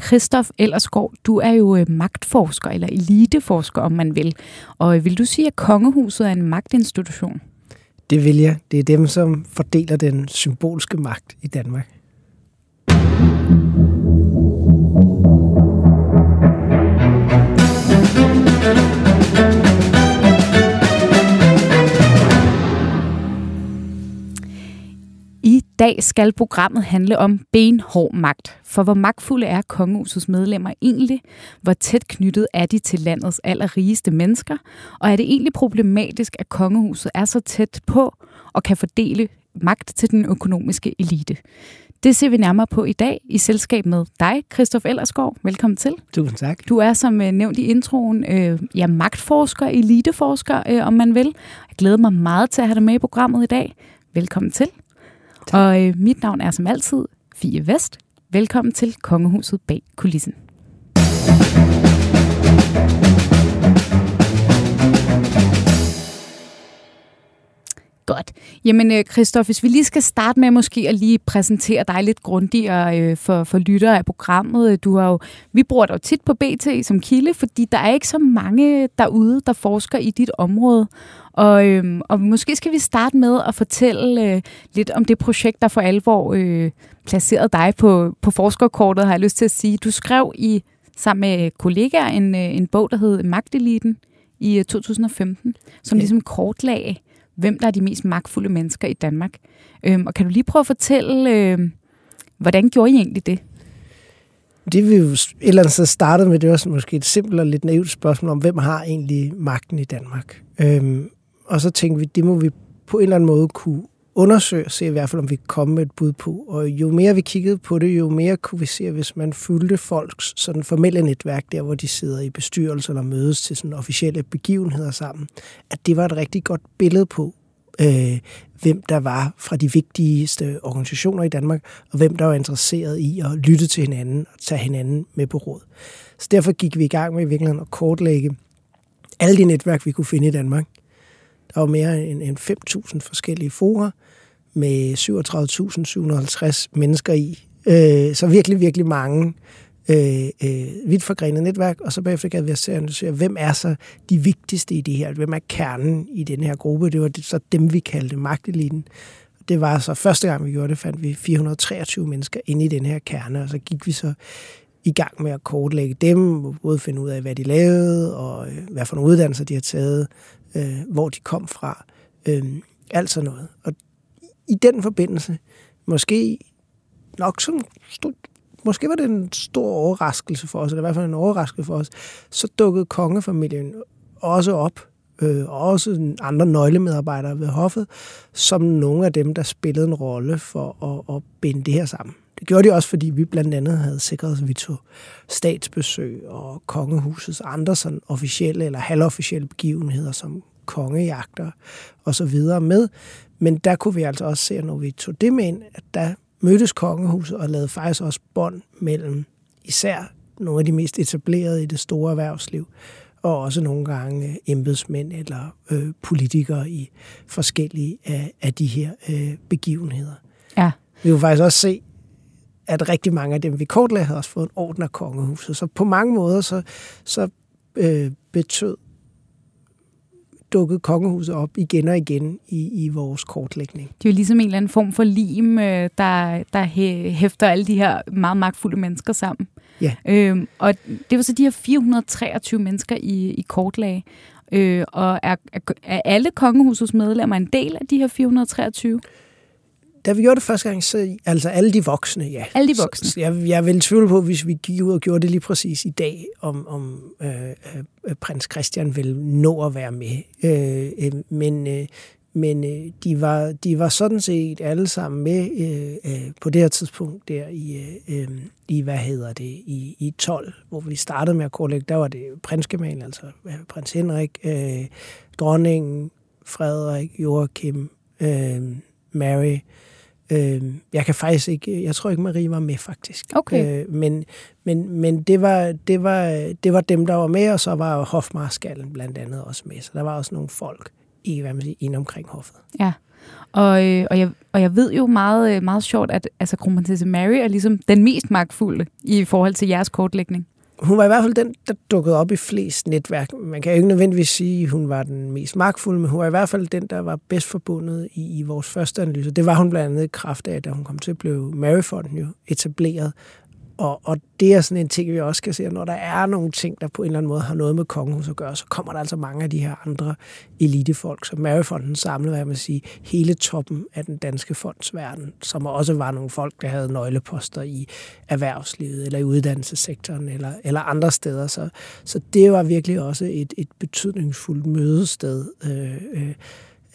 Christoph Ellersgaard, du er jo øh, magtforsker, eller eliteforsker, om man vil. Og øh, vil du sige, at kongehuset er en magtinstitution? Det vil jeg. Det er dem, som fordeler den symbolske magt i Danmark. Dag skal programmet handle om benhård magt. For hvor magtfulde er kongehusets medlemmer egentlig? Hvor tæt knyttet er de til landets allerrigeste mennesker? Og er det egentlig problematisk, at kongehuset er så tæt på og kan fordele magt til den økonomiske elite? Det ser vi nærmere på i dag i selskab med dig, Christoph Ellersgaard. Velkommen til. Tusind tak. Du er, som øh, nævnt i introen, øh, ja, magtforsker, eliteforsker, øh, om man vil. Jeg glæder mig meget til at have dig med i programmet i dag. Velkommen til. Tak. Og øh, mit navn er som altid Fie Vest. Velkommen til Kongehuset bag kulissen. Godt. Jamen, øh, Christoph, hvis vi lige skal starte med måske at lige præsentere dig lidt grundigere øh, for, for lyttere af programmet. Du har jo, vi bruger dig jo tit på BT som kilde, fordi der er ikke så mange derude, der forsker i dit område. Og, øhm, og måske skal vi starte med at fortælle øh, lidt om det projekt, der for alvor øh, placerede dig på, på forskerkortet, har jeg lyst til at sige. Du skrev i sammen med kollegaer en, øh, en bog, der hed Magteliten i 2015, som ja. ligesom kortlagde, hvem der er de mest magtfulde mennesker i Danmark. Øhm, og kan du lige prøve at fortælle, øhm, hvordan gjorde I egentlig det? Det vi jo et eller andet sted startede med, det var måske et simpelt og lidt naivt spørgsmål om, hvem har egentlig magten i Danmark? Øhm, og så tænkte vi, det må vi på en eller anden måde kunne undersøge og se i hvert fald, om vi kan komme med et bud på. Og jo mere vi kiggede på det, jo mere kunne vi se, at hvis man fulgte folks sådan formelle netværk, der hvor de sidder i bestyrelser eller mødes til sådan officielle begivenheder sammen, at det var et rigtig godt billede på, øh, hvem der var fra de vigtigste organisationer i Danmark, og hvem der var interesseret i at lytte til hinanden og tage hinanden med på råd. Så derfor gik vi i gang med i virkeligheden at kortlægge alle de netværk, vi kunne finde i Danmark. Der var mere end 5.000 forskellige forer med 37.750 mennesker i. Øh, så virkelig, virkelig mange øh, øh, vidt forgrenet netværk, og så bagefter gav vi os til at analysere, hvem er så de vigtigste i det her? Hvem er kernen i den her gruppe? Det var så dem, vi kaldte magteliten. Det var så første gang, vi gjorde det, fandt vi 423 mennesker inde i den her kerne, og så gik vi så i gang med at kortlægge dem, både finde ud af, hvad de lavede, og øh, hvad for nogle uddannelser de har taget, øh, hvor de kom fra, øh, alt sådan noget. Og i den forbindelse, måske nok som måske var det en stor overraskelse for os, eller i hvert fald en overraskelse for os, så dukkede kongefamilien også op, øh, og også andre nøglemedarbejdere ved hoffet, som nogle af dem, der spillede en rolle for at, at binde det her sammen. Det gjorde de også, fordi vi blandt andet havde sikret os, at vi tog statsbesøg og kongehusets andre sådan officielle eller halvofficielle begivenheder, som kongejagter og så videre med. Men der kunne vi altså også se, når vi tog det med ind, at der mødtes kongehuset og lavede faktisk også bånd mellem især nogle af de mest etablerede i det store erhvervsliv, og også nogle gange embedsmænd eller øh, politikere i forskellige af, af de her øh, begivenheder. Ja. Vi kunne faktisk også se, at rigtig mange af dem, vi kortlagde, havde også fået en orden af kongehuset. Så på mange måder, så, så øh, betød dukket kongehuset op igen og igen i, i vores kortlægning. Det er jo ligesom en eller anden form for lim, øh, der, der hæfter alle de her meget magtfulde mennesker sammen. Ja. Øhm, og det var så de her 423 mennesker i, i kortlag. Øh, og er, er, er alle kongehusets medlemmer en del af de her 423? Da vi gjorde det første gang, så altså alle de voksne, ja. Alle de voksne. Så, jeg, jeg vil tvivle på, hvis vi gik ud og gjorde det lige præcis i dag, om, om øh, øh, prins Christian vil nå at være med. Øh, øh, men øh, men øh, de, var, de var sådan set alle sammen med øh, øh, på det her tidspunkt der i, øh, i hvad hedder det, i, i 12, hvor vi startede med at kortlægge. Der var det prinsgemal, altså øh, prins Henrik, øh, dronningen, Frederik, Joachim, øh, Mary, Øh, jeg kan faktisk ikke, jeg tror ikke Marie var med faktisk. Okay. Øh, men men, men det, var, det, var, det var dem, der var med, og så var hofmarskallen blandt andet også med. Så der var også nogle folk i, hvad man siger, ind omkring hoffet. Ja. Og, øh, og, jeg, og jeg ved jo meget, øh, meget sjovt, at altså, kronprinsesse Mary er ligesom den mest magtfulde i forhold til jeres kortlægning. Hun var i hvert fald den, der dukkede op i flest netværk. Man kan jo ikke nødvendigvis sige, at hun var den mest magtfulde, men hun var i hvert fald den, der var bedst forbundet i, i vores første analyse. Det var hun blandt andet i kraft af, da hun kom til at blive Maryfonden jo etableret, og, og det er sådan en ting, vi også kan se, at når der er nogle ting, der på en eller anden måde har noget med kongehus at gøre, så kommer der altså mange af de her andre elitefolk, som Maryfonden samlede, hvad man sige, hele toppen af den danske fondsverden, som også var nogle folk, der havde nøgleposter i erhvervslivet, eller i uddannelsessektoren, eller, eller andre steder. Så, så det var virkelig også et, et betydningsfuldt mødested øh, øh,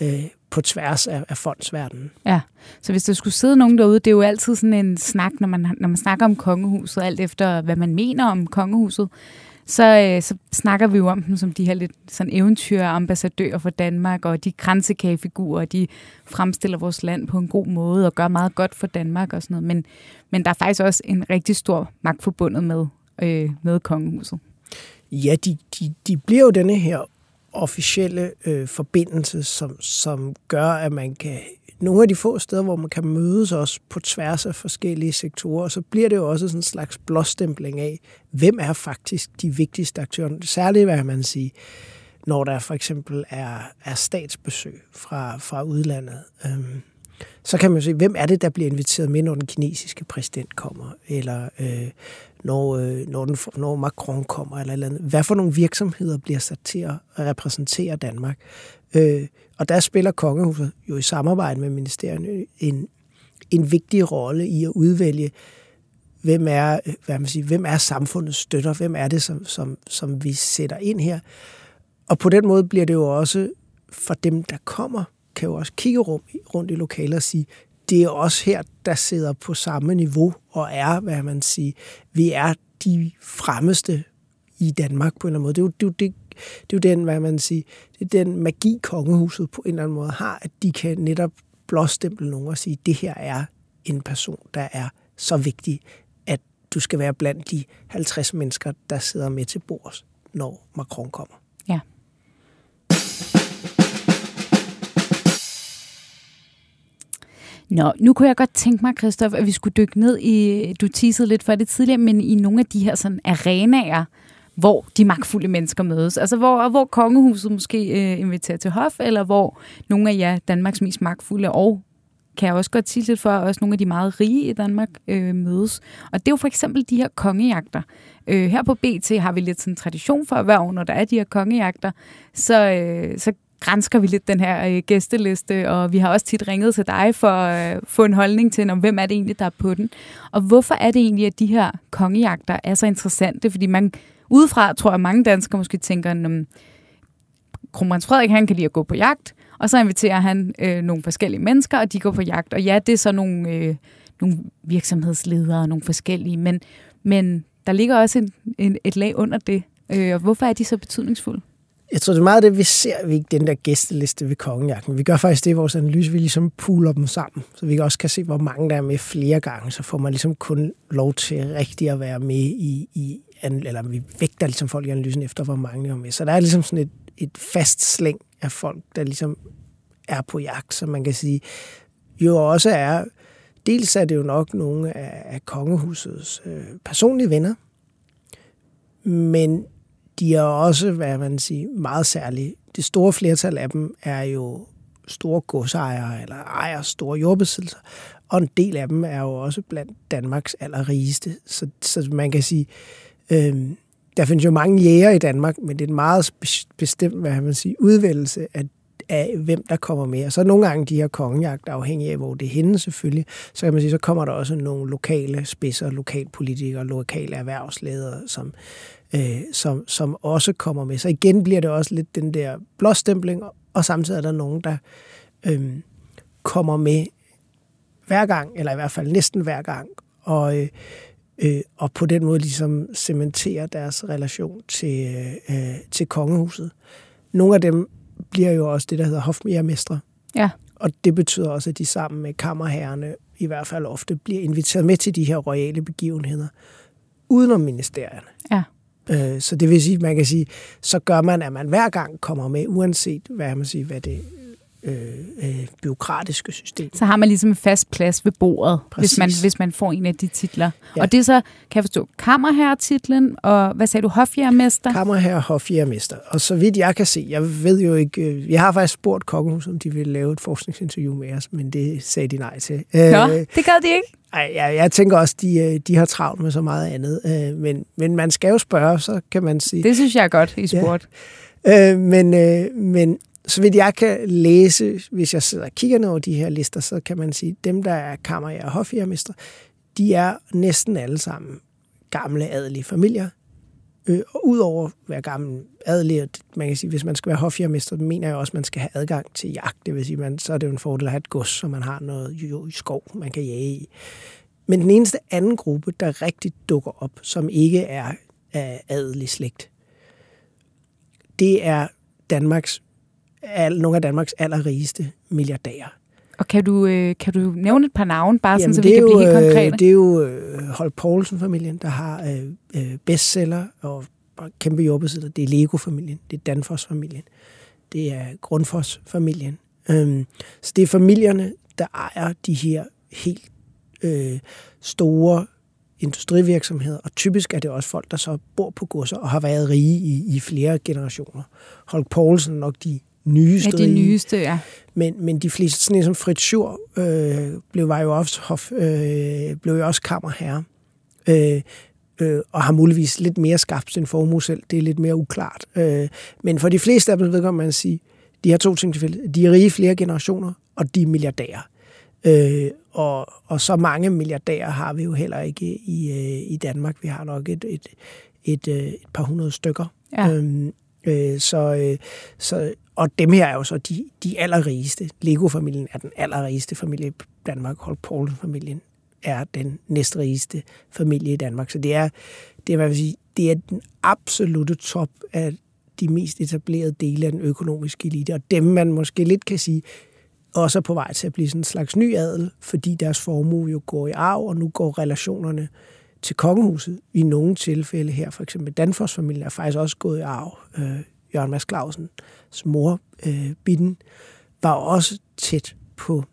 øh, på tværs af, af fondsverdenen. Ja, så hvis der skulle sidde nogen derude, det er jo altid sådan en snak, når man, når man snakker om kongehuset, alt efter hvad man mener om kongehuset, så, øh, så snakker vi jo om dem som de her lidt sådan eventyr ambassadører for Danmark, og de kransekagefigurer, de fremstiller vores land på en god måde og gør meget godt for Danmark og sådan noget. Men, men der er faktisk også en rigtig stor magt forbundet med, øh, med kongehuset. Ja, de, de, de bliver jo denne her officielle øh, forbindelse, som, som gør, at man kan nogle af de få steder, hvor man kan mødes også på tværs af forskellige sektorer, så bliver det jo også sådan en slags blåstempling af, hvem er faktisk de vigtigste aktører. Særligt, hvad man sige, når der for eksempel er, er statsbesøg fra, fra udlandet. Øhm, så kan man se, hvem er det, der bliver inviteret med, når den kinesiske præsident kommer, eller øh, når, øh, når, den, når Macron kommer, eller, eller andet. Hvad for nogle virksomheder bliver sat til at repræsentere Danmark? Øh, og der spiller kongehuset jo i samarbejde med ministerierne en, en vigtig rolle i at udvælge, hvem er, øh, hvad man siger, hvem er samfundets støtter, hvem er det, som, som, som vi sætter ind her. Og på den måde bliver det jo også for dem, der kommer, kan jo også kigge rundt i lokaler og sige, det er også her, der sidder på samme niveau og er, hvad man siger, vi er de fremmeste i Danmark på en eller anden måde. Det er jo, det, er jo, det, det er jo den, hvad man siger, det er den magi, kongehuset på en eller anden måde har, at de kan netop blåstemple nogen og sige, det her er en person, der er så vigtig, at du skal være blandt de 50 mennesker, der sidder med til bords, når Macron kommer. Ja. Nå, nu kunne jeg godt tænke mig, Christoph, at vi skulle dykke ned i, du teasede lidt for det tidligere, men i nogle af de her sådan arenaer, hvor de magtfulde mennesker mødes. Altså hvor, hvor kongehuset måske øh, inviterer til hof, eller hvor nogle af jer Danmarks mest magtfulde og kan jeg også godt sige lidt for, også nogle af de meget rige i Danmark øh, mødes. Og det er jo for eksempel de her kongejagter. Øh, her på BT har vi lidt sådan en tradition for, at hver år, når der er de her kongejagter, så, øh, så grænsker vi lidt den her øh, gæsteliste, og vi har også tit ringet til dig for at øh, få en holdning til, om hvem er det egentlig, der er på den. Og hvorfor er det egentlig, at de her kongejagter er så interessante? Fordi man udefra tror jeg, mange danskere måske tænker, at Kronprins Frederik han kan lide at gå på jagt, og så inviterer han øh, nogle forskellige mennesker, og de går på jagt. Og ja, det er så nogle, øh, nogle virksomhedsledere og nogle forskellige, men, men der ligger også en, en, et lag under det. Øh, og hvorfor er de så betydningsfulde? Jeg tror, det er meget det, vi ser vi ikke den der gæsteliste ved kongejagten. Vi gør faktisk det i vores analyse, vi ligesom puler dem sammen, så vi også kan se, hvor mange der er med flere gange. Så får man ligesom kun lov til rigtig at være med i, i eller vi vægter ligesom folk i analysen efter, hvor mange der er med. Så der er ligesom sådan et, et fast slæng af folk, der ligesom er på jagt, som man kan sige, jo også er, dels er det jo nok nogle af, af kongehusets øh, personlige venner, men de er også, hvad man siger, meget særlige. Det store flertal af dem er jo store godsejere eller ejer store jordbesiddelser, og en del af dem er jo også blandt Danmarks allerrigeste. Så, så man kan sige, øh, der findes jo mange jæger i Danmark, men det er en meget bestemt, hvad man siger, udvælgelse af, af, hvem der kommer med. Og så nogle gange de her kongejagt, afhængig af, hvor det er henne selvfølgelig, så kan man sige, så kommer der også nogle lokale spidser, lokalpolitikere, lokale erhvervsledere, som, øh, som, som også kommer med. Så igen bliver det også lidt den der blåstempling, og samtidig er der nogen, der øh, kommer med hver gang, eller i hvert fald næsten hver gang, og, øh, øh, og på den måde ligesom cementerer deres relation til, øh, til kongehuset. Nogle af dem bliver jo også det, der hedder hofmejermestre. Ja. Og det betyder også, at de sammen med kammerherrerne i hvert fald ofte bliver inviteret med til de her royale begivenheder, udenom ministerierne. Ja. Øh, så det vil sige, man kan sige, så gør man, at man hver gang kommer med, uanset hvad, man siger, hvad det øh, øh, byråkratiske system. Så har man ligesom en fast plads ved bordet, hvis man, hvis man får en af de titler. Ja. Og det er så, kan jeg forstå, kammerherretitlen, og hvad sagde du, hofjærmester? Kammerherre og hofjærmester. Og så vidt jeg kan se, jeg ved jo ikke, øh, jeg har faktisk spurgt Kongehuset, om de ville lave et forskningsinterview med os, men det sagde de nej til. Nå, øh, det gad de ikke? Ej, jeg, jeg tænker også, de, øh, de har travlt med så meget andet. Øh, men, men man skal jo spørge, så kan man sige... Det synes jeg er godt i sport. Ja. Øh, men, øh, men så vidt jeg kan læse, hvis jeg sidder og kigger over de her lister, så kan man sige, at dem, der er kammer- og hofjærmester, de er næsten alle sammen gamle adelige familier. Øh, og udover at være gammel adelig, man kan sige, hvis man skal være hofjærmester, mener jeg også, at man skal have adgang til jagt. Det vil sige, man, så er det jo en fordel at have et gods, så man har noget jo, i skov, man kan jage i. Men den eneste anden gruppe, der rigtig dukker op, som ikke er af adelig slægt, det er Danmarks, nogle af Danmarks allerrigeste milliardærer. Og kan du, øh, kan du nævne et par navne, bare sådan, så vi kan jo, blive helt øh, konkrete? Det er jo øh, Holk Poulsen-familien, der har øh, bestseller og kæmpe jordbesidder. Det er Lego-familien, det er Danfoss-familien, det er Grundfos-familien. Øhm, så det er familierne, der ejer de her helt øh, store industrivirksomheder, og typisk er det også folk, der så bor på godser og har været rige i, i flere generationer. Holk Poulsen er nok de nyeste. Ja, de nyeste, ja. Men, men de fleste, sådan som Fritz Schur, øh, blev, var jo også, hof, øh, blev jo også kammerherre. Øh, øh, og har muligvis lidt mere skabt sin formue selv. Det er lidt mere uklart. Øh, men for de fleste af dem ved man sige, de har to ting til fælles. De er rige flere generationer, og de er milliardærer. Øh, og, og så mange milliardærer har vi jo heller ikke i, øh, i Danmark. Vi har nok et, et, et, øh, et par hundrede stykker. Ja. Øhm, øh, så, øh, så, og dem her er jo så de, de allerrigeste. Lego-familien er den allerrigeste familie i Danmark. Holt Poulsen-familien er den næstrigeste familie i Danmark. Så det er, det er, hvad vil sige, det er den absolute top af de mest etablerede dele af den økonomiske elite, og dem man måske lidt kan sige, også er på vej til at blive sådan en slags ny adel, fordi deres formue jo går i arv, og nu går relationerne til kongehuset i nogle tilfælde her, for eksempel Danfoss-familien er faktisk også gået i arv. Øh, Jørgen Mads Clausen mor, øh, Bitten, var også tæt på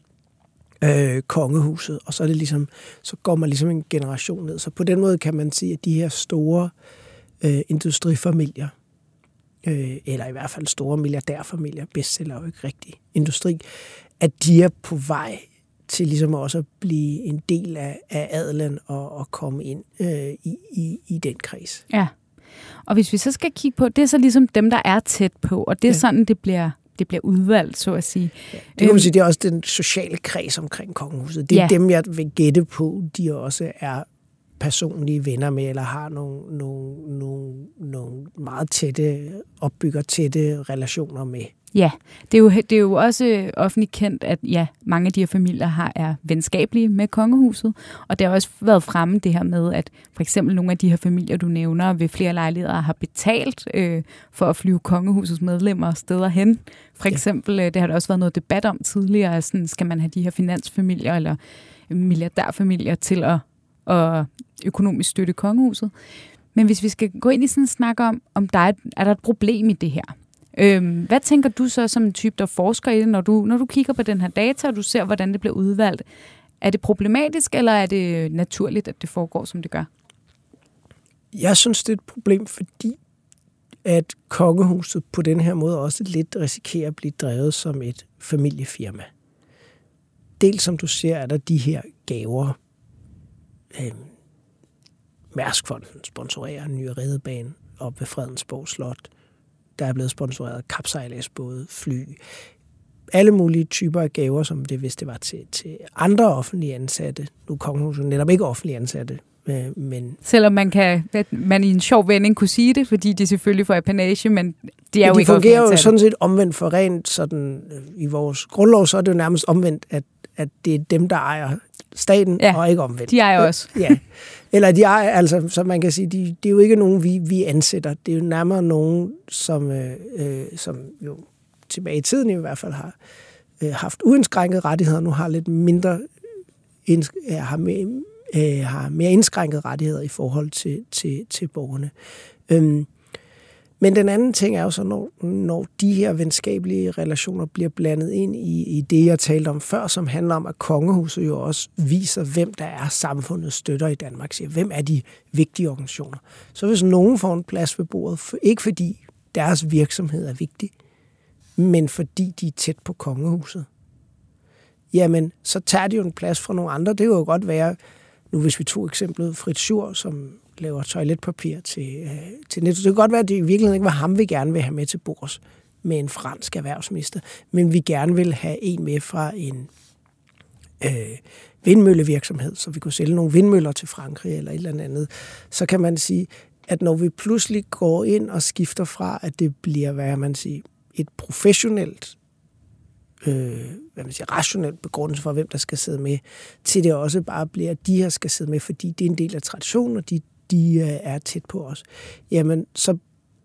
øh, kongehuset, og så er det ligesom, så går man ligesom en generation ned. Så på den måde kan man sige, at de her store øh, industrifamilier, øh, eller i hvert fald store milliardærfamilier, bestseller jo ikke rigtig industri, at de er på vej til ligesom også at blive en del af, af adelen og, og komme ind øh, i, i, i den kreds. Ja. Og hvis vi så skal kigge på, det er så ligesom dem, der er tæt på, og det er ja. sådan, det bliver det bliver udvalgt, så at sige. Ja, det kan man øhm, sige, det er også den sociale kreds omkring kongehuset. Det er ja. dem, jeg vil gætte på, de også er personlige venner med, eller har nogle, nogle, nogle, nogle meget tætte, opbygger tætte relationer med. Ja, det er, jo, det er jo også offentligt kendt, at ja, mange af de her familier har, er venskabelige med kongehuset, og det har også været fremme det her med, at for eksempel nogle af de her familier, du nævner, ved flere lejligheder har betalt øh, for at flyve kongehusets medlemmer steder hen. For eksempel, ja. øh, det har der også været noget debat om tidligere, sådan, skal man have de her finansfamilier eller milliardærfamilier til at, at økonomisk støtte kongehuset. Men hvis vi skal gå ind i sådan en snak om, om der er, er der et problem i det her, Øhm, hvad tænker du så som en type, der forsker i det, når du, når du kigger på den her data, og du ser, hvordan det bliver udvalgt? Er det problematisk, eller er det naturligt, at det foregår, som det gør? Jeg synes, det er et problem, fordi at kongehuset på den her måde også lidt risikerer at blive drevet som et familiefirma. Dels som du ser, er der de her gaver. Øhm, Mærskfonden sponsorerer en ny redebane op ved Fredensborg Slot der er blevet sponsoreret kapsejladsbåde, fly, alle mulige typer af gaver, som det hvis det var til, til andre offentlige ansatte. Nu er kongehuset netop ikke offentlige ansatte, øh, men... Selvom man kan man i en sjov vending kunne sige det, fordi de selvfølgelig får apanage, men de er jo de ikke fungerer jo sådan set omvendt for rent sådan, øh, i vores grundlov, så er det jo nærmest omvendt, at, at det er dem, der ejer staten, ja, og ikke omvendt. de ejer også. Ja. Eller de er, altså, som man kan sige, de, det er jo ikke nogen, vi, vi ansætter. Det er jo nærmere nogen, som, øh, øh som jo tilbage i tiden i hvert fald har øh, haft uindskrænket rettigheder, nu har lidt mindre, indsk- har, mere, øh, har mere indskrænkede rettigheder i forhold til, til, til borgerne. Øhm, men den anden ting er jo så, når, når de her venskabelige relationer bliver blandet ind i, i det, jeg talte om før, som handler om, at kongehuset jo også viser, hvem der er samfundets støtter i Danmark. Siger, hvem er de vigtige organisationer? Så hvis nogen får en plads ved bordet, for, ikke fordi deres virksomhed er vigtig, men fordi de er tæt på kongehuset, jamen, så tager de jo en plads fra nogle andre. Det kan jo godt være, nu hvis vi tog eksemplet Fritz Schur, som laver toiletpapir til, øh, til Netto. Det kan godt være, at det i virkeligheden ikke var ham, vi gerne vil have med til bords med en fransk erhvervsminister, men vi gerne vil have en med fra en øh, vindmøllevirksomhed, så vi kunne sælge nogle vindmøller til Frankrig eller et eller andet. Så kan man sige, at når vi pludselig går ind og skifter fra, at det bliver, hvad man siger, et professionelt øh, hvad man siger, rationelt begrundelse for, hvem der skal sidde med, til det også bare bliver, at de her skal sidde med, fordi det er en del af traditionen, og de, de øh, er tæt på os. Jamen, så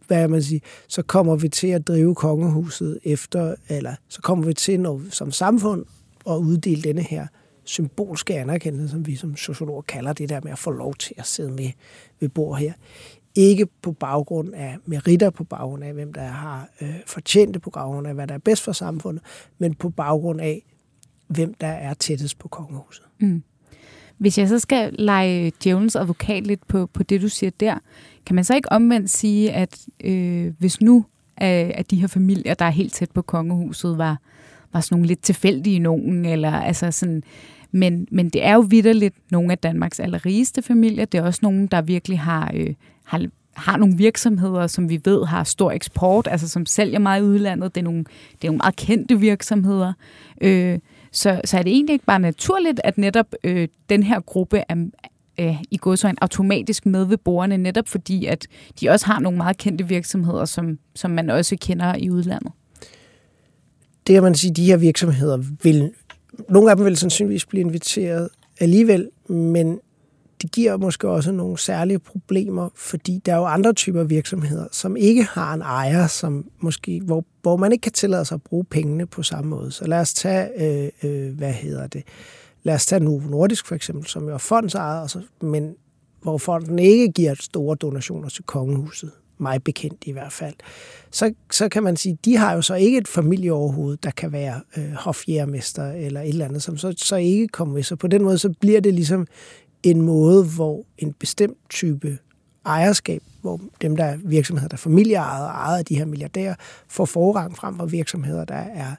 hvad man siger, så kommer vi til at drive kongehuset efter, eller så kommer vi til når, som samfund at uddele denne her symbolske anerkendelse, som vi som sociologer kalder det der med at få lov til at sidde med ved bord her. Ikke på baggrund af meritter, på baggrund af, hvem der har øh, fortjent det, på baggrund af, hvad der er bedst for samfundet, men på baggrund af, hvem der er tættest på kongehuset. Mm. Hvis jeg så skal lege djævelens advokat lidt på, på det, du siger der, kan man så ikke omvendt sige, at øh, hvis nu at, at de her familier, der er helt tæt på kongehuset, var, var sådan nogle lidt tilfældige nogen, eller altså sådan, men, men det er jo vidderligt nogle af Danmarks allerrigeste familier. Det er også nogen, der virkelig har, øh, har, har nogle virksomheder, som vi ved har stor eksport, altså som sælger meget i udlandet. Det er nogle, det er nogle meget kendte virksomheder. Øh, så, så er det egentlig ikke bare naturligt, at netop øh, den her gruppe er, øh, i en automatisk med ved borgerne, netop fordi, at de også har nogle meget kendte virksomheder, som, som man også kender i udlandet? Det kan man sige, de her virksomheder vil, nogle af dem vil sandsynligvis blive inviteret alligevel, men det giver måske også nogle særlige problemer, fordi der er jo andre typer virksomheder, som ikke har en ejer, som måske, hvor, hvor man ikke kan tillade sig at bruge pengene på samme måde. Så lad os tage, øh, øh, hvad hedder det, lad os tage Novo Nordisk for eksempel, som jo er fondsejet, altså, men hvor fonden ikke giver store donationer til kongehuset, mig bekendt i hvert fald, så, så kan man sige, de har jo så ikke et familieoverhoved, der kan være øh, hofjærmester eller et eller andet, som så, så ikke kommer med. Så på den måde, så bliver det ligesom en måde, hvor en bestemt type ejerskab, hvor dem, der er virksomheder, der er familieejet og ejet af de her milliardærer, får forrang frem for virksomheder, der er,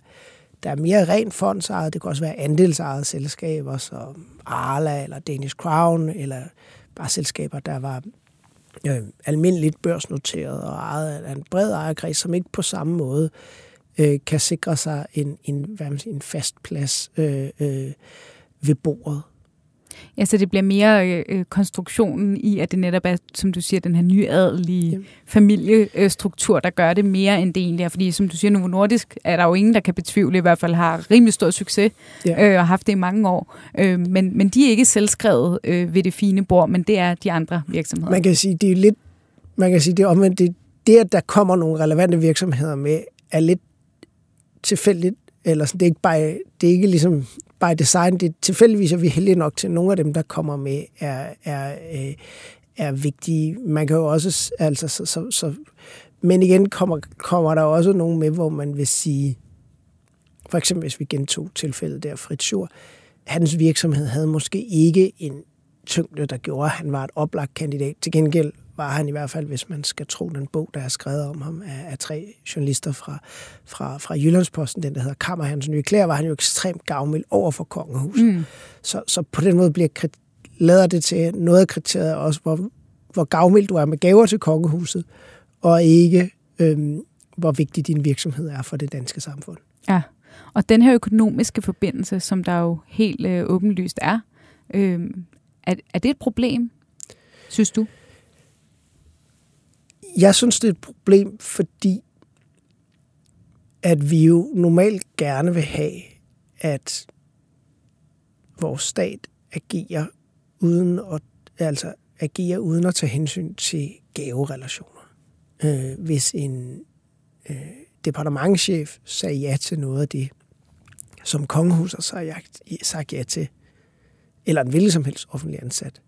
der er mere rent fondsejet. Det kan også være andelsejede selskaber, som Arla eller Danish Crown, eller bare selskaber, der var øh, almindeligt børsnoteret og ejet af en bred ejerkreds, som ikke på samme måde øh, kan sikre sig en, en, hvad man siger, en fast plads øh, øh, ved bordet. Ja, så det bliver mere øh, øh, konstruktionen i, at det netop er, som du siger, den her nyadelige ja. familiestruktur, der gør det mere, end det egentlig er. Fordi som du siger, Novo Nordisk er der jo ingen, der kan betvivle, i hvert fald har rimelig stor succes ja. øh, og haft det i mange år. Øh, men, men de er ikke selvskrevet øh, ved det fine bord, men det er de andre virksomheder. Man kan sige, det er lidt, man kan sige, det er omvendt, det, det, at der kommer nogle relevante virksomheder med, er lidt tilfældigt, eller sådan, det er ikke bare, det er ikke ligesom by design. Det tilfældigvis at vi heldige nok til, at nogle af dem, der kommer med, er, er, øh, er vigtige. Man kan jo også, altså, så, så, så, men igen kommer, kommer der også nogen med, hvor man vil sige, for eksempel hvis vi gentog tilfældet der, Fritz Schur, hans virksomhed havde måske ikke en tyngde, der gjorde, at han var et oplagt kandidat. Til gengæld var han i hvert fald, hvis man skal tro den bog, der er skrevet om ham af, af tre journalister fra, fra, fra Jyllandsposten, den der hedder Kammer Hans Nye Klæder, var han jo ekstremt gavmild over for kongehuset. Mm. Så, så på den måde bliver lader det til noget af kriteriet også, hvor, hvor gavmild du er med gaver til kongehuset, og ikke øhm, hvor vigtig din virksomhed er for det danske samfund. Ja, og den her økonomiske forbindelse, som der jo helt øh, åbenlyst er, øh, er, er det et problem, synes du? Jeg synes, det er et problem, fordi at vi jo normalt gerne vil have, at vores stat agerer uden at, altså agerer uden at tage hensyn til gaverelationer. Øh, hvis en øh, departementchef sagde ja til noget af det, som kongehuset har sagt ja til, eller en hvilken som helst offentlig ansat,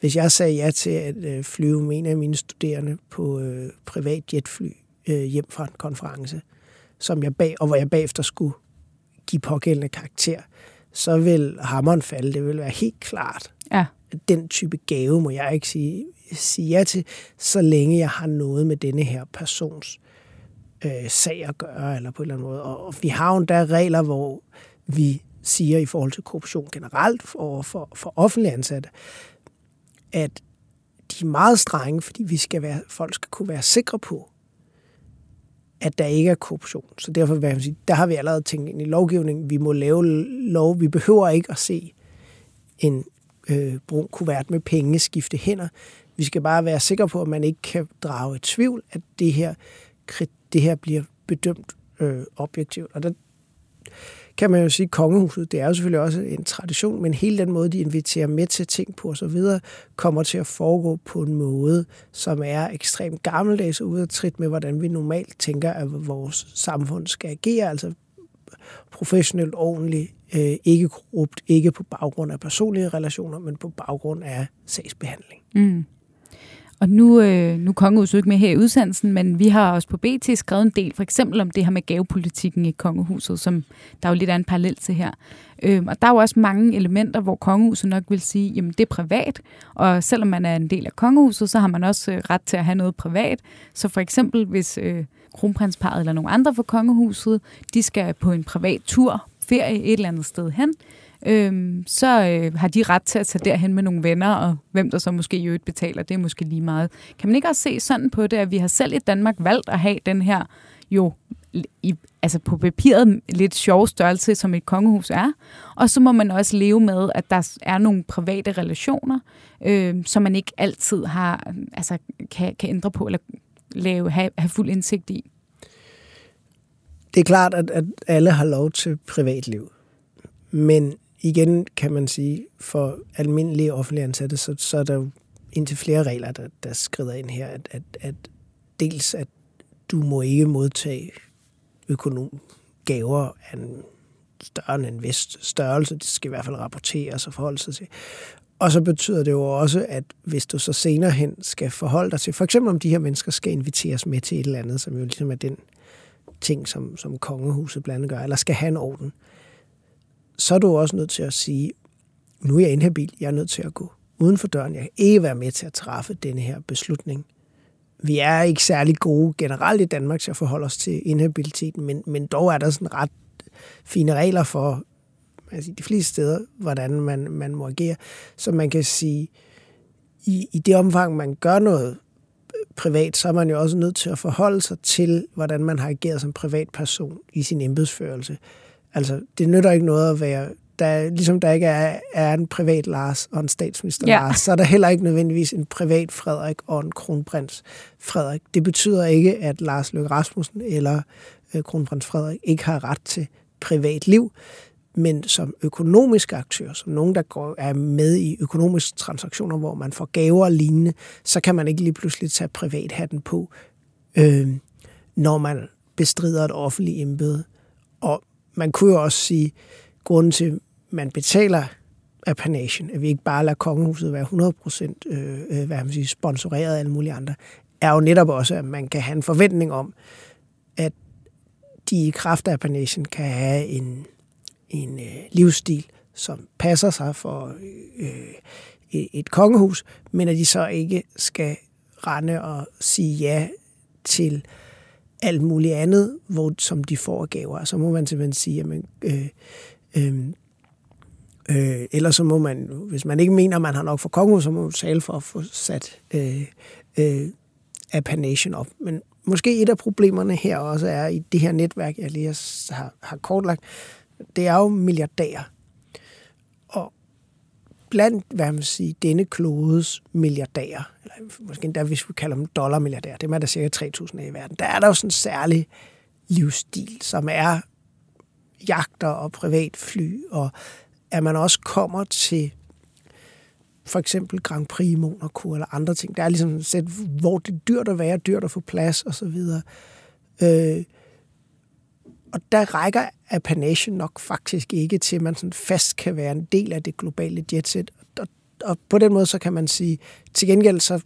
hvis jeg sagde ja til at øh, flyve med en af mine studerende på øh, privat jetfly øh, hjem fra en konference, som jeg bag, og hvor jeg bagefter skulle give pågældende karakter, så vil hammeren falde. Det vil være helt klart. Ja. Den type gave må jeg ikke sige, sige ja til, så længe jeg har noget med denne her persons øh, sag at gøre, eller på en eller anden måde. Og, og vi har jo der regler, hvor vi siger i forhold til korruption generelt for, for, for offentlige ansatte, at de er meget strenge, fordi vi skal være, folk skal kunne være sikre på, at der ikke er korruption. Så derfor vil jeg sige, der har vi allerede tænkt ind i lovgivningen, vi må lave lov, vi behøver ikke at se en øh, brun kuvert med penge skifte hænder. Vi skal bare være sikre på, at man ikke kan drage et tvivl, at det her, det her bliver bedømt øh, objektivt. Og der kan man jo sige, kongehuset, det er jo selvfølgelig også en tradition, men hele den måde, de inviterer med til ting på osv., kommer til at foregå på en måde, som er ekstremt gammeldags og ude af trit med, hvordan vi normalt tænker, at vores samfund skal agere, altså professionelt, ordentligt, øh, ikke korrupt, ikke på baggrund af personlige relationer, men på baggrund af sagsbehandling. Mm. Og nu, øh, nu er kongehuset ikke med her i udsendelsen, men vi har også på BT skrevet en del, for eksempel om det her med gavepolitikken i kongehuset, som der er jo lidt er en parallel til her. Øh, og der er jo også mange elementer, hvor kongehuset nok vil sige, jamen det er privat, og selvom man er en del af kongehuset, så har man også øh, ret til at have noget privat. Så for eksempel, hvis øh, kronprinsparet eller nogle andre fra kongehuset, de skal på en privat tur, ferie et eller andet sted hen, øhm, så øh, har de ret til at tage derhen med nogle venner, og hvem der så måske i øvrigt betaler, det er måske lige meget. Kan man ikke også se sådan på det, at vi har selv i Danmark valgt at have den her jo i, altså på papiret lidt sjov størrelse, som et kongehus er. Og så må man også leve med, at der er nogle private relationer, øh, som man ikke altid har, altså, kan, kan ændre på, eller lave, have, have fuld indsigt i. Det er klart, at, at alle har lov til privatliv. Men igen kan man sige, for almindelige offentlige ansatte, så, så er der jo indtil flere regler, der, der skrider ind her, at, at, at dels at du må ikke modtage økonom gaver af en større end en vis størrelse. Det skal i hvert fald rapporteres og forholde sig til. Og så betyder det jo også, at hvis du så senere hen skal forholde dig til, for eksempel om de her mennesker skal inviteres med til et eller andet, som jo ligesom er den ting, som, som kongehuset blandt andet gør, eller skal have en orden, så er du også nødt til at sige, nu er jeg inhabil, jeg er nødt til at gå uden for døren. Jeg kan ikke være med til at træffe denne her beslutning. Vi er ikke særlig gode generelt i Danmark til at forholde os til inhabiliteten, men, men dog er der sådan ret fine regler for altså de fleste steder, hvordan man, man må agere. Så man kan sige, i, i det omfang, man gør noget privat, så er man jo også nødt til at forholde sig til, hvordan man har ageret som privatperson i sin embedsførelse. Altså, det nytter ikke noget at være der, ligesom der ikke er, er en privat Lars og en statsminister ja. Lars, så er der heller ikke nødvendigvis en privat Frederik og en kronprins Frederik. Det betyder ikke, at Lars Løkke Rasmussen eller øh, kronprins Frederik ikke har ret til privat liv, men som økonomisk aktør, som nogen, der går, er med i økonomiske transaktioner, hvor man får gaver og lignende, så kan man ikke lige pludselig tage privathatten på, øh, når man bestrider et offentligt embede. Og man kunne jo også sige, grunden til, at man betaler apanagen, at vi ikke bare lader kongehuset være 100% øh, øh, hvad man siger, sponsoreret af alle mulige andre, er jo netop også, at man kan have en forventning om, at de i kraft af apanagen kan have en, en øh, livsstil, som passer sig for øh, øh, et kongehus, men at de så ikke skal rende og sige ja til alt muligt andet, hvor, som de får af gaver. Så må man simpelthen sige, jamen, øh, øh, øh, eller så må man, hvis man ikke mener, at man har nok for kongehus, så må man tale for at få sat øh, øh, appanation op. Men måske et af problemerne her også er i det her netværk, jeg lige har, har kortlagt, det er jo milliardærer. Blandt, hvad man sige, denne klodes milliardærer, eller måske endda hvis vi kalder dem dollarmilliardærer, det er der cirka 3.000 af i verden, der er der jo sådan en særlig livsstil, som er jagter og privatfly, og at man også kommer til for eksempel Grand Prix i Monaco eller andre ting. Der er ligesom set, sæt, hvor det er dyrt at være, dyrt at få plads og så videre. Øh, og der rækker apanation nok faktisk ikke til, at man sådan fast kan være en del af det globale jetset. Og og på den måde, så kan man sige, til gengæld så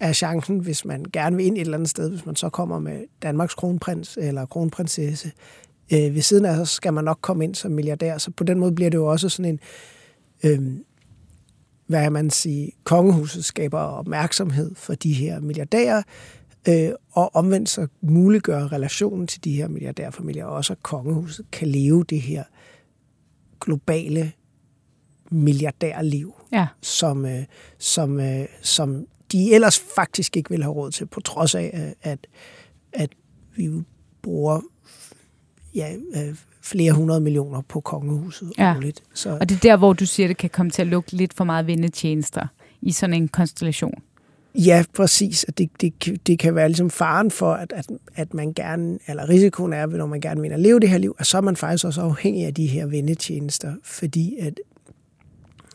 er chancen, hvis man gerne vil ind et eller andet sted, hvis man så kommer med Danmarks kronprins eller kronprinsesse, øh, ved siden af, så skal man nok komme ind som milliardær. Så på den måde bliver det jo også sådan en, øh, hvad man sige, kongehuset skaber opmærksomhed for de her milliardærer, øh, og omvendt så muliggør relationen til de her milliardærfamilier, og også at kongehuset kan leve det her globale milliardærliv, ja. som, øh, som, øh, som de ellers faktisk ikke vil have råd til, på trods af, at, at vi bruger ja, øh, flere hundrede millioner på kongehuset ja. årligt. Så. Og det er der, hvor du siger, det kan komme til at lukke lidt for meget vindetjenester i sådan en konstellation. Ja, præcis. Det, det, det kan være ligesom faren for, at, at, at man gerne, eller risikoen er, når man gerne vil leve det her liv, at så er man faktisk også afhængig af de her vendetjenester, fordi at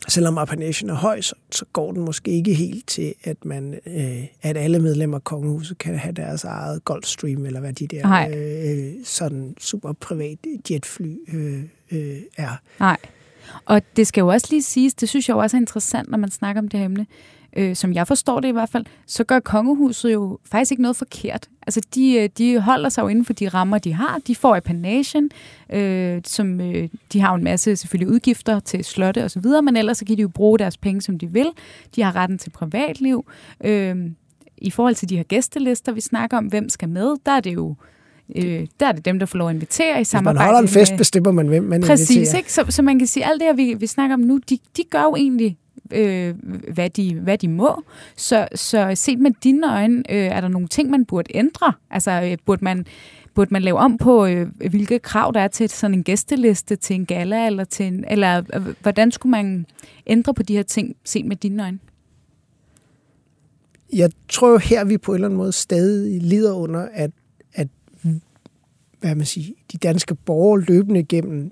selvom apanagen er høj, så, så går den måske ikke helt til, at man, øh, at alle medlemmer af kongehuset kan have deres eget Goldstream, eller hvad de der øh, sådan super privat jetfly øh, øh, er. Nej. Og det skal jo også lige siges, det synes jeg jo også er interessant, når man snakker om det her emne, øh, som jeg forstår det i hvert fald, så gør kongehuset jo faktisk ikke noget forkert. Altså, de, øh, de holder sig jo inden for de rammer, de har. De får appanagen, øh, som øh, de har jo en masse selvfølgelig udgifter til slotte og så videre, men ellers så kan de jo bruge deres penge, som de vil. De har retten til privatliv. Øh, I forhold til de her gæstelister, vi snakker om, hvem skal med, der er det jo Øh, der er det dem, der får lov at invitere i samarbejde. Hvis man holder en fest, med... bestemmer man, hvem man Præcis, inviterer. Ikke? Så, så man kan sige, alt det her, vi, vi snakker om nu, de, de gør jo egentlig øh, hvad, de, hvad de må. Så, så set med dine øjne, øh, er der nogle ting, man burde ændre? Altså, øh, burde man burde man lave om på, øh, hvilke krav der er til sådan en gæsteliste, til en gala, eller, til en, eller øh, hvordan skulle man ændre på de her ting, set med dine øjne? Jeg tror her, vi på en eller anden måde stadig lider under, at, at hvad man siger, de danske borgere løbende gennem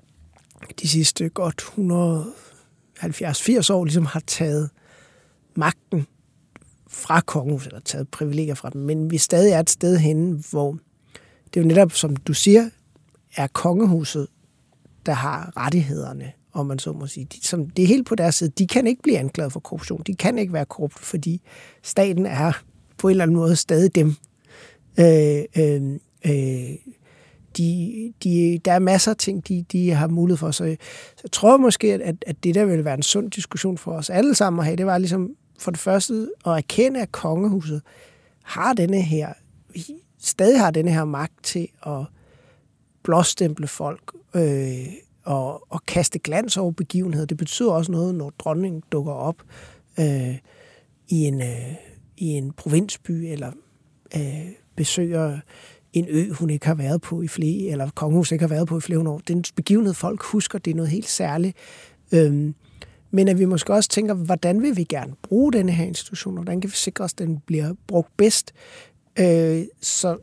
de sidste godt 100 70-80 år ligesom har taget magten fra kongehuset, eller taget privilegier fra dem, men vi stadig er et sted henne, hvor det er jo netop, som du siger, er kongehuset, der har rettighederne, om man så må sige. De, som, det er helt på deres side. De kan ikke blive anklaget for korruption. De kan ikke være korrupt, fordi staten er på en eller anden måde stadig dem. Øh, øh, øh, de, de, der er masser af ting, de, de har mulighed for. Så, så jeg tror måske, at, at det der vil være en sund diskussion for os alle sammen at have, det var ligesom for det første at erkende, at kongehuset har denne her, stadig har denne her magt til at blåstemple folk øh, og, og kaste glans over begivenheder. Det betyder også noget, når dronningen dukker op øh, i, en, øh, i en provinsby eller øh, besøger en ø, hun ikke har været på i flere, eller kongehus ikke har været på i flere år. Det er en begivenhed, folk husker, det er noget helt særligt. Øhm, men at vi måske også tænker, hvordan vil vi gerne bruge denne her institution, hvordan kan vi sikre os, at den bliver brugt bedst. Øh, så,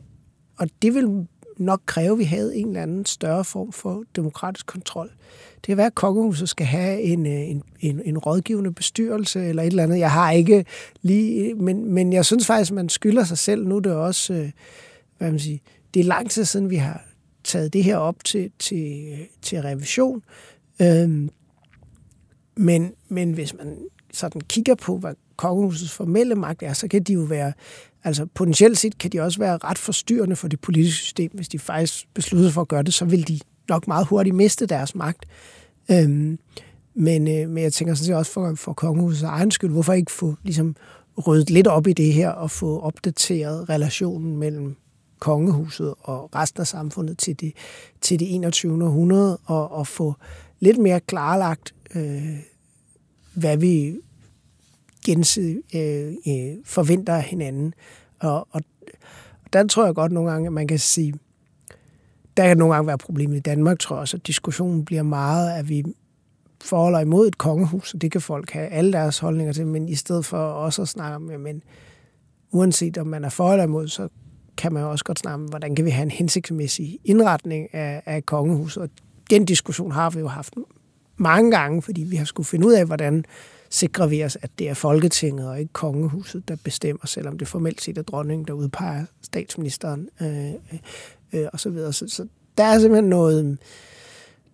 og det vil nok kræve, at vi havde en eller anden større form for demokratisk kontrol. Det kan være, at kongehuset skal have en, øh, en, en, en rådgivende bestyrelse eller et eller andet. Jeg har ikke lige... Men, men jeg synes faktisk, man skylder sig selv. Nu er det også... Øh, hvad man siger, det er lang tid siden, vi har taget det her op til, til, til revision. Øhm, men, men hvis man sådan kigger på, hvad kongehusets formelle magt er, så kan de jo være, altså potentielt set kan de også være ret forstyrrende for det politiske system. Hvis de faktisk beslutter for at gøre det, så vil de nok meget hurtigt miste deres magt. Øhm, men, øh, men jeg tænker sådan set også for, for kongehusets egen skyld, hvorfor ikke få ligesom, ryddet lidt op i det her og få opdateret relationen mellem kongehuset og resten af samfundet til det, til det 21. århundrede og, og få lidt mere klarlagt, øh, hvad vi gensidigt øh, øh, forventer af hinanden. Og, og der tror jeg godt nogle gange, at man kan sige, der kan nogle gange være problemet i Danmark, tror jeg også, at diskussionen bliver meget, at vi forholder imod et kongehus, og det kan folk have alle deres holdninger til, men i stedet for også at snakke om, men uanset om man er for eller imod, så kan man også godt snakke om, hvordan kan vi have en hensigtsmæssig indretning af, af kongehuset. Og den diskussion har vi jo haft mange gange, fordi vi har skulle finde ud af, hvordan sikrer vi os, at det er Folketinget og ikke kongehuset, der bestemmer, selvom det formelt set er dronningen, der udpeger statsministeren øh, øh, øh og så videre. Så, så der er simpelthen noget,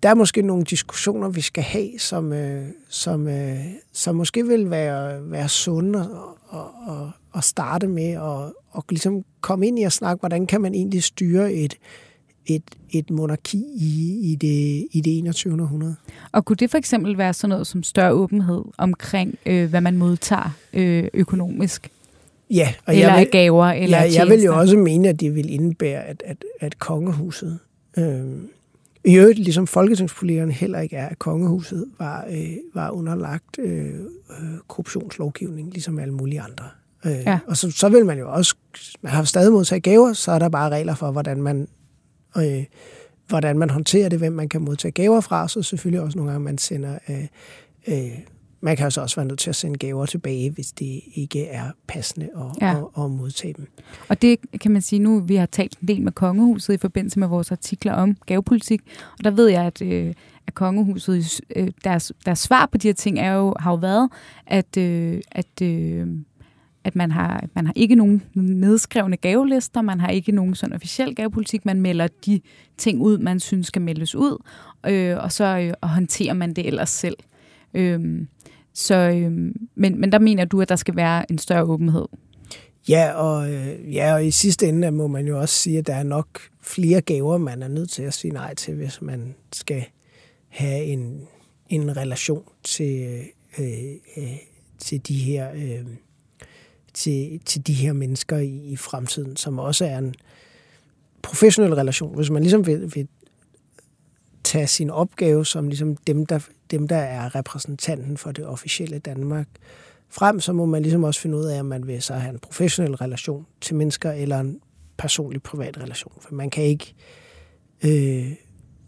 der er måske nogle diskussioner, vi skal have, som, øh, som, øh, som måske vil være, være sunde og og at starte med, og, og ligesom komme ind i at snakke, hvordan kan man egentlig styre et, et, et monarki i, i, det, i det 21. århundrede. Og kunne det for eksempel være sådan noget som større åbenhed omkring, øh, hvad man modtager øh, økonomisk? Ja, og eller jeg vil, gaver, eller ja, jeg vil jo også mene, at det vil indebære, at, at, at kongehuset, øh, i øvrigt ligesom folketingspolitikerne heller ikke er, at kongehuset var, øh, var underlagt øh, øh, korruptionslovgivning, ligesom alle mulige andre. Øh, ja. Og så, så vil man jo også, man har stadig modtaget gaver, så er der bare regler for, hvordan man, øh, hvordan man håndterer det, hvem man kan modtage gaver fra, så selvfølgelig også nogle gange, man sender øh, øh, man kan altså også være nødt til at sende gaver tilbage, hvis det ikke er passende at, ja. at, at modtage dem. Og det kan man sige nu, vi har talt en del med Kongehuset i forbindelse med vores artikler om gavepolitik, og der ved jeg, at, øh, at Kongehuset, øh, deres, deres svar på de her ting er jo, har jo været, at, øh, at øh, at man har, man har ikke nogen nedskrevne gavelister, man har ikke nogen sådan officiel gavepolitik, man melder de ting ud, man synes skal meldes ud, øh, og så øh, og håndterer man det ellers selv. Øh, så, øh, men, men der mener du, at der skal være en større åbenhed? Ja, og, øh, ja, og i sidste ende må man jo også sige, at der er nok flere gaver, man er nødt til at sige nej til, hvis man skal have en, en relation til, øh, øh, til de her øh, til, til de her mennesker i, i fremtiden, som også er en professionel relation. Hvis man ligesom vil, vil tage sin opgave som ligesom dem, der, dem, der er repræsentanten for det officielle Danmark frem, så må man ligesom også finde ud af, om man vil så have en professionel relation til mennesker, eller en personlig privat relation. For man kan ikke, øh,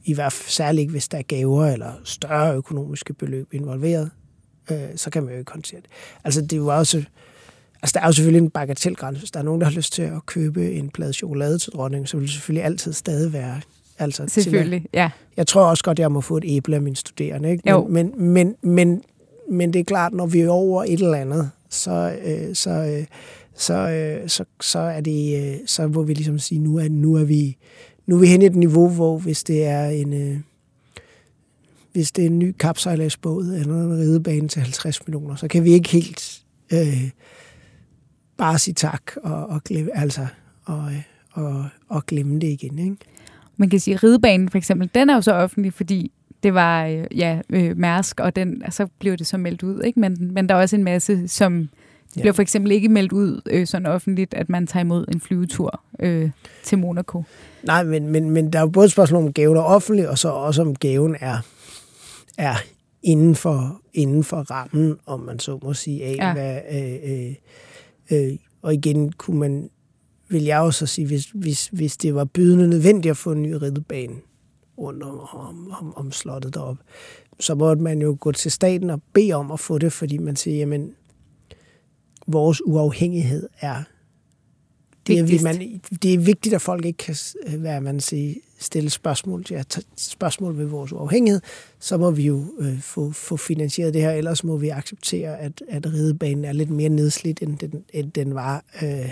i hvert fald særligt ikke, hvis der er gaver eller større økonomiske beløb involveret, øh, så kan man jo ikke håndtere det. Altså det er jo også, altså der er jo selvfølgelig en bagatelgrænse. Hvis der er nogen, der har lyst til at købe en plade chokolade til dronningen, så vil det selvfølgelig altid stadig være Altså, Selvfølgelig, til, ja. Jeg tror også godt, jeg må få et æble af mine studerende. Ikke? Jo. Men, men, men, men det er klart, når vi er over et eller andet, så, øh, så, øh, så, øh, så, så er det, øh, så må vi ligesom sige, nu er, nu er vi nu er vi hen i et niveau, hvor hvis det er en, øh, hvis det er en ny kapsejladsbåd eller en ridebane til 50 millioner, så kan vi ikke helt øh, bare sige tak og, og, glemme, altså, og, og, og glemme det igen. Ikke? man kan sige, at ridebanen for eksempel, den er jo så offentlig, fordi det var øh, ja, øh, Mærsk, og den, så blev det så meldt ud. Ikke? Men, men der er også en masse, som ja. bliver for eksempel ikke meldt ud øh, sådan offentligt, at man tager imod en flyvetur øh, til Monaco. Nej, men, men, men der er jo både et spørgsmål om gaven er offentlig, og så også om gaven er, er inden, for, inden for rammen, om man så må sige, af, ja. hvad, øh, øh, øh, og igen kunne man vil jeg også sige, hvis, hvis, hvis det var bydende nødvendigt at få en ny ridebane rundt om, om, om, om slottet deroppe, så måtte man jo gå til staten og bede om at få det, fordi man siger, jamen, vores uafhængighed er det er, man, det er vigtigt, at folk ikke kan hvad man siger, stille spørgsmål, ja, spørgsmål ved vores uafhængighed. Så må vi jo øh, få, få finansieret det her, ellers må vi acceptere, at, at ridebanen er lidt mere nedslidt, end den, end den var øh,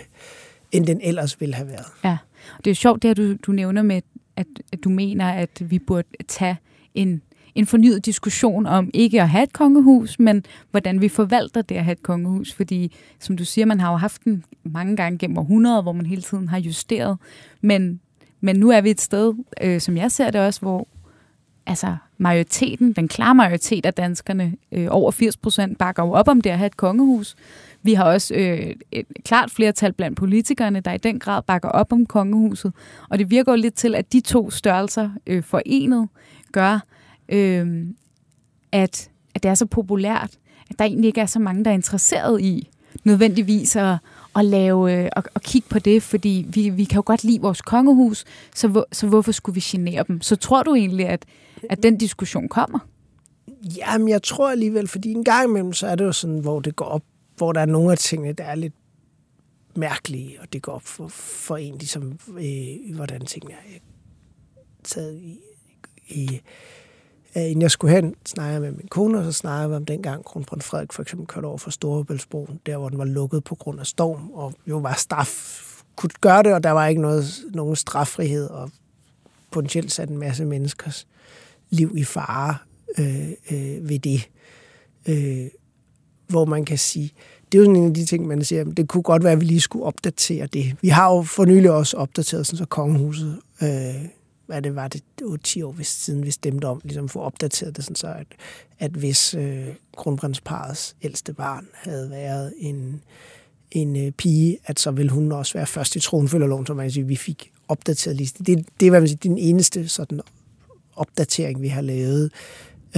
end den ellers ville have været. Ja, og det er sjovt, det at du, du nævner med, at, at du mener, at vi burde tage en, en fornyet diskussion om ikke at have et kongehus, men hvordan vi forvalter det at have et kongehus. Fordi, som du siger, man har jo haft den mange gange gennem århundreder, hvor man hele tiden har justeret. Men, men nu er vi et sted, øh, som jeg ser det også, hvor altså majoriteten, den klare majoritet af danskerne, øh, over 80 procent, bakker jo op om det at have et kongehus. Vi har også øh, et klart flertal blandt politikerne, der i den grad bakker op om kongehuset. Og det virker jo lidt til, at de to størrelser øh, forenet gør, øh, at, at det er så populært, at der egentlig ikke er så mange, der er interesseret i nødvendigvis at, at lave øh, og, og kigge på det, fordi vi, vi kan jo godt lide vores kongehus, så, hvor, så hvorfor skulle vi genere dem? Så tror du egentlig, at, at den diskussion kommer? Jamen, jeg tror alligevel, fordi en gang imellem, så er det jo sådan, hvor det går op hvor der er nogle af tingene, der er lidt mærkelige, og det går op for, for en, ligesom, øh, hvordan tingene er taget i, i inden jeg skulle hen, snakkede jeg med min kone, og så snakkede vi om dengang kronprins Frederik for eksempel kørte over for Storebæltsbroen, der hvor den var lukket på grund af storm, og jo var straf, kunne gøre det, og der var ikke noget, nogen straffrihed, og potentielt sat en masse menneskers liv i fare øh, øh, ved det. Øh, hvor man kan sige, det er jo en af de ting, man siger, det kunne godt være, at vi lige skulle opdatere det. Vi har jo for nylig også opdateret sådan, så kongehuset, øh, hvad det var det, 10 år siden, vi stemte om, ligesom få opdateret det, sådan så at, at hvis øh, kronprinsparets ældste barn havde været en, en øh, pige, at så ville hun også være først i tronfølgerloven, så man kan sige, vi fik opdateret liste. Det, det er hvad man siger, den eneste sådan opdatering, vi har lavet.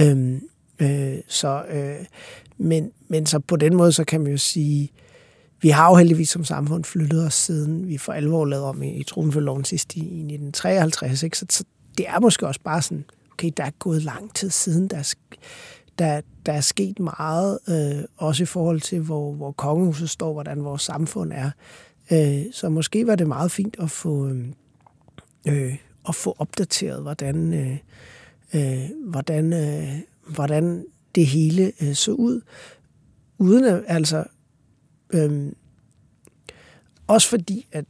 Øhm, øh, så, øh, men, men så på den måde, så kan man jo sige, vi har jo heldigvis som samfund flyttet os siden vi for alvor lavede om i, i tronfølgeloven sidst i, i 1953. Ikke? Så, så det er måske også bare sådan, okay, der er gået lang tid siden, der, der, der er sket meget, øh, også i forhold til, hvor, hvor kongehuset står, hvordan vores samfund er. Øh, så måske var det meget fint at få, øh, øh at få opdateret, hvordan, øh, øh, hvordan, øh, hvordan det hele øh, så ud. Uden at, altså, øh, også fordi, at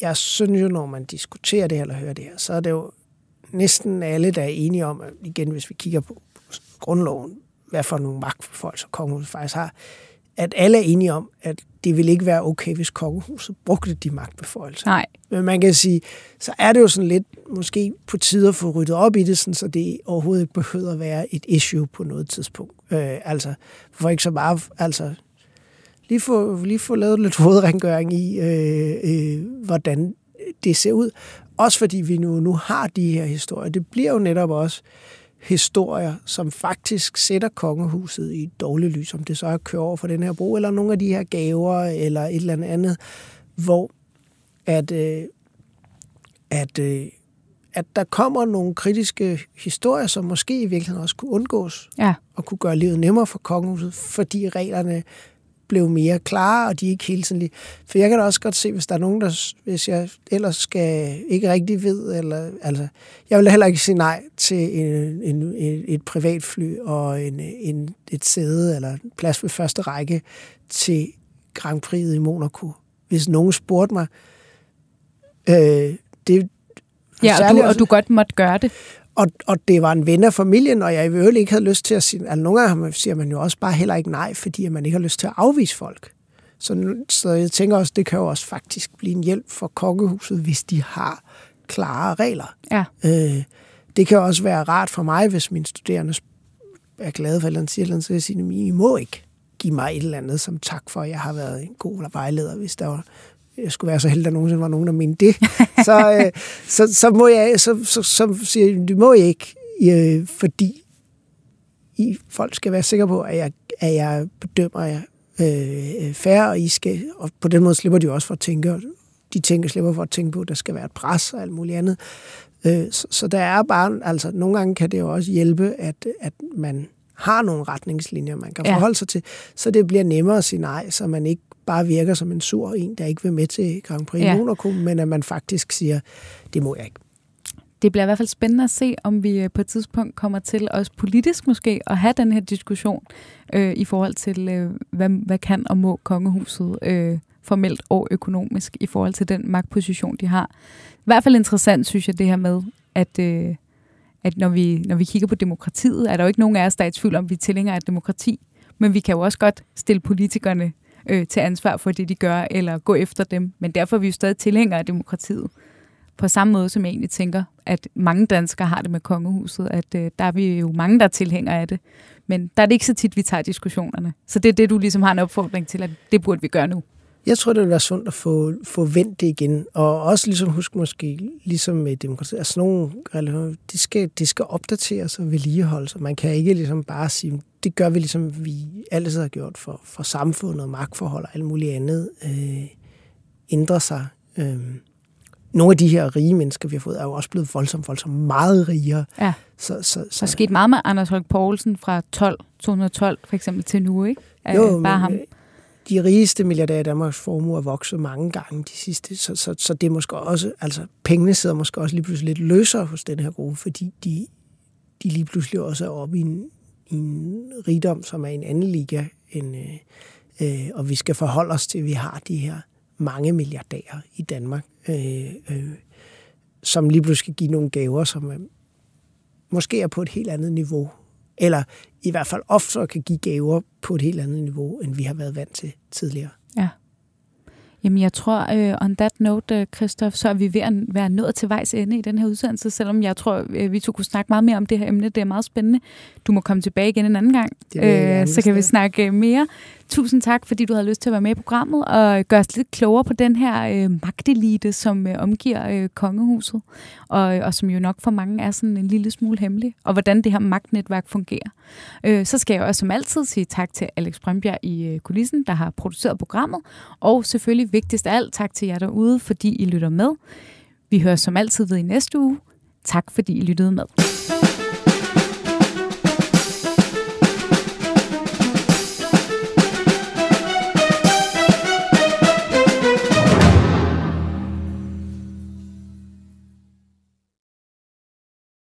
jeg synes jo, når man diskuterer det her, eller hører det her, så er det jo næsten alle, der er enige om, at igen, hvis vi kigger på grundloven, hvad for nogle magtforhold, kongehuset faktisk har, at alle er enige om, at det vil ikke være okay, hvis kongehuset brugte de magtbeføjelser. Nej. Men man kan sige, så er det jo sådan lidt måske på tide at få ryddet op i det, sådan, så det overhovedet ikke behøver at være et issue på noget tidspunkt. Øh, altså, for ikke så bare, altså, lige få, lige få lavet lidt hovedrengøring i, øh, øh, hvordan det ser ud. Også fordi vi nu, nu har de her historier. Det bliver jo netop også historier, som faktisk sætter kongehuset i et dårligt lys, om det så er køre over for den her bro, eller nogle af de her gaver, eller et eller andet andet, hvor at, øh, at, øh, at der kommer nogle kritiske historier, som måske i virkeligheden også kunne undgås, ja. og kunne gøre livet nemmere for kongehuset, fordi reglerne blev mere klare, og de ikke hele tiden lige... For jeg kan da også godt se, hvis der er nogen, der, hvis jeg ellers skal ikke rigtig ved, eller, altså, jeg vil heller ikke sige nej til en, en, et privatfly og en, en, et sæde eller en plads ved første række til Grand Prix i Monaco. Hvis nogen spurgte mig, øh, det, Ja, og du, og du godt måtte gøre det. Og, og det var en ven af familien, og jeg i øvrigt ikke havde lyst til at sige... Altså, nogle gange siger man jo også bare heller ikke nej, fordi man ikke har lyst til at afvise folk. Så, så jeg tænker også, det kan jo også faktisk blive en hjælp for kokkehuset, hvis de har klare regler. Ja. Øh, det kan også være rart for mig, hvis mine studerende er glade for et eller andet, siger, så jeg siger, I må ikke give mig et eller andet som tak for, at jeg har været en god vejleder, hvis der var jeg skulle være så heldig, at der nogensinde var nogen, der mente det, så, øh, så, så, må jeg, så, så, så siger jeg, det må jeg ikke, øh, fordi I folk skal være sikre på, at jeg, at jeg bedømmer jer øh, færre, og I skal, og på den måde slipper de også for at tænke, de tænker slipper for at tænke på, at der skal være et pres og alt muligt andet. Øh, så, så der er bare, altså nogle gange kan det jo også hjælpe, at, at man har nogle retningslinjer, man kan forholde ja. sig til, så det bliver nemmere at sige nej, så man ikke bare virker som en sur en, der ikke vil med til Grand Prix ja. Monaco, men at man faktisk siger, det må jeg ikke. Det bliver i hvert fald spændende at se, om vi øh, på et tidspunkt kommer til, også politisk måske, at have den her diskussion øh, i forhold til, øh, hvad, hvad kan og må kongehuset øh, formelt og økonomisk i forhold til den magtposition, de har. I hvert fald interessant, synes jeg, det her med, at, øh, at når, vi, når vi kigger på demokratiet, er der jo ikke nogen af os, der er i tvivl om, vi tilhænger af demokrati. Men vi kan jo også godt stille politikerne øh, til ansvar for det, de gør, eller gå efter dem. Men derfor er vi jo stadig tilhængere af demokratiet. På samme måde, som jeg egentlig tænker, at mange danskere har det med kongehuset, at øh, der er vi jo mange, der er tilhængere af det. Men der er det ikke så tit, vi tager diskussionerne. Så det er det, du ligesom har en opfordring til, at det burde vi gøre nu. Jeg tror, det vil være sundt at få, få vendt det igen. Og også ligesom husk måske, ligesom med demokrati, altså nogle de skal, de skal opdateres og vedligeholdes, og man kan ikke ligesom bare sige, det gør vi ligesom vi altid har gjort for, for samfundet og magtforhold og alt muligt andet, øh, ændrer sig. Øh, nogle af de her rige mennesker, vi har fået, er jo også blevet voldsomt, voldsomt meget rigere. Ja. Så, så, så. Der er sket meget med Anders Holk Poulsen fra 12, 212 for eksempel til nu, ikke? Jo, bare men, ham. Øh, de rigeste milliardærer i Danmarks formue er vokset mange gange de sidste, så, så, så det er måske også, altså pengene sidder måske også lige pludselig lidt løsere hos den her gruppe, fordi de, de lige pludselig også er oppe i en, i en rigdom, som er en anden liga, end, øh, øh, og vi skal forholde os til, at vi har de her mange milliardærer i Danmark, øh, øh, som lige pludselig skal give nogle gaver, som øh, måske er på et helt andet niveau, eller i hvert fald oftere kan give gaver på et helt andet niveau, end vi har været vant til tidligere. Ja. Jamen, jeg tror, uh, on that note, uh, Christoph, så er vi ved at være nået til vejs ende i den her udsendelse, selvom jeg tror, uh, vi to kunne snakke meget mere om det her emne. Det er meget spændende. Du må komme tilbage igen en anden gang, uh, så kan vi snakke mere. Tusind tak, fordi du havde lyst til at være med i programmet og gøre os lidt klogere på den her øh, magtelite, som øh, omgiver øh, kongehuset, og, øh, og som jo nok for mange er sådan en lille smule hemmelig, og hvordan det her magtnetværk fungerer. Øh, så skal jeg også som altid sige tak til Alex Brønbjerg i øh, kulissen, der har produceret programmet, og selvfølgelig vigtigst af alt, tak til jer derude, fordi I lytter med. Vi hører som altid ved i næste uge. Tak fordi I lyttede med.